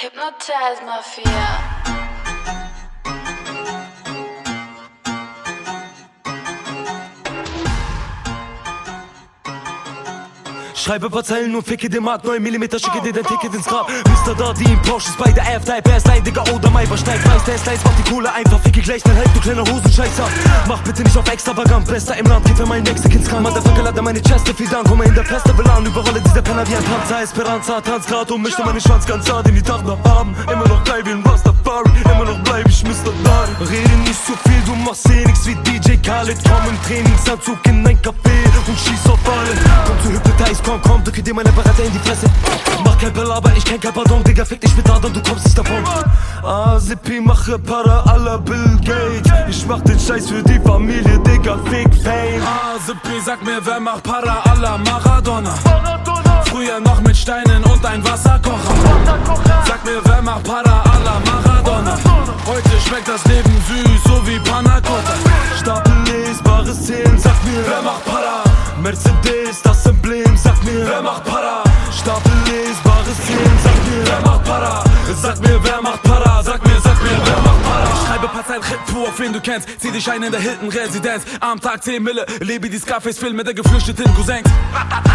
Hypnotize Mafia. Schreibe paar Zeilen und ficke den Markt 9 mm, schicke dir dein Ticket ins Grab. Mr. Darty in Porsches bei der F-Type Airline, Digga, oder Mai, steigt weiß, der Slice, mach die Kohle einfach, ficke gleich, dann halt du kleiner Hosenscheißer Mach bitte nicht auf extravagant, bester im Land, geh für meinen Mexikans Kram. Motherfucker, lade meine Cheste, viel Dank, komme in der Festival an Überrolle dieser Penner wie ein Panzer, Esperanza, Transgrad und möchte meinen Schwanz ganz hart in die noch haben Immer noch geil wie ein Rastafari, immer noch bleib ich Mr. Dari Rede nicht zu viel, du machst eh nix wie DJ Khaled. Komm im Trainingsanzug in ein Café und schieß auf alle. Komm zu Hypnotize, komm, komm, drücke dir meine Apparate in die Fresse. Mach kein Belaber, ich kenn kein Pardon, Digga, fick dich mit Adern, du kommst nicht davon. Ah, Zippi, mache Para la Bill Gates. Ich mach den Scheiß für die Familie, Digga, fick Fame. Ah, Zippi, sag mir, wer macht Para la Maradona? Früher noch mit Steinen und ein Wasserkocher. Sag mir, wer macht Para schmeckt das Leben süß, so wie Panna Cotta Stapel lesbare Szenen, sag mir, Wer macht Para? Mercedes, das Emblem, sag mir, Wer macht Para? Stapel lesbare Szenen, sag mir, Wer macht Para? Sag mir, wer macht Para? Sag mir, sag mir, wer macht Para? Ich schreibe paar Zeilen Hit-Tour, auf wen du kennst Zieh dich ein in der Hilton-Residenz Am Tag 10 Mille Lebe die Scarface-Film mit der geflüchteten Cousins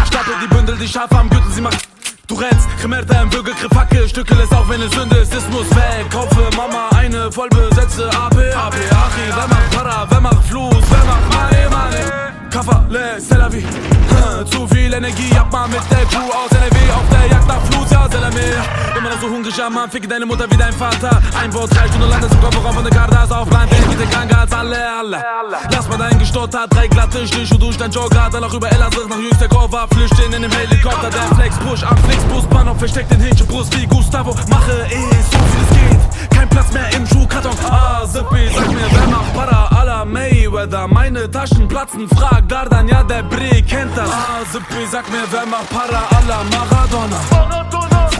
Stapel die Bündel, die scharf am Gürtel, sie macht Du rennst, Gemerta im Würgegriff, Hacke, Stücke lässt auch wenn es Sünde ist, es muss weg. Kaufe Mama eine vollbesetzte AP, AP, Achi, wer macht Para, wer macht Fluss, wer macht Money, Money. Kaffer, le. Hm, Zu viel Energie, ab mal mit der Crew aus NRW auf der Jagd nach Fluss, mer. Immer noch so hungrig, ja, Mann, ficke deine Mutter wie dein Vater. Ein Wort, drei Stunden landet im Kofferraum von der Gardas auf Land, der geht kranker als alle, alle. Lass mal dein gestottert, drei glatte Stiche durch dein Jogger, dann auch über Elazığ nach jüngster Koffer, flüchten in dem Helikopter, der Flex, Push, am Flixbus, Bahnhof, versteckt den Hähnchenbrust wie Gustavo. Mache eh so viel es geht, kein Platz mehr im Schuhkarton. Ah, Zippi, sag mir, wer macht Para à la Mayweather? Meine Taschen platzen, frag Dardan, ja, der Brie kennt das. Ah, Zippi, sag mir, wer macht Para à la Maradona?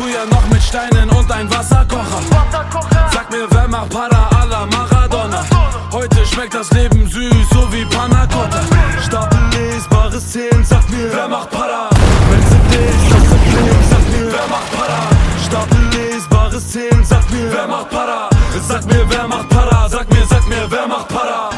früher noch mit Steinen und ein Wasserkocher. Sag mir, wer macht Para a la Maradona? Heute schmeckt das Leben süß, so wie Panna Cotta. Stapel lesbare Szenen, sag mir, wer macht Para? Wenn sie dich, das sind Klicks, sag mir, wer macht Para? Stapel lesbare Szenen, sag mir, wer macht Para? Sag mir, wer macht Para? Sag mir, sag mir, wer macht Para?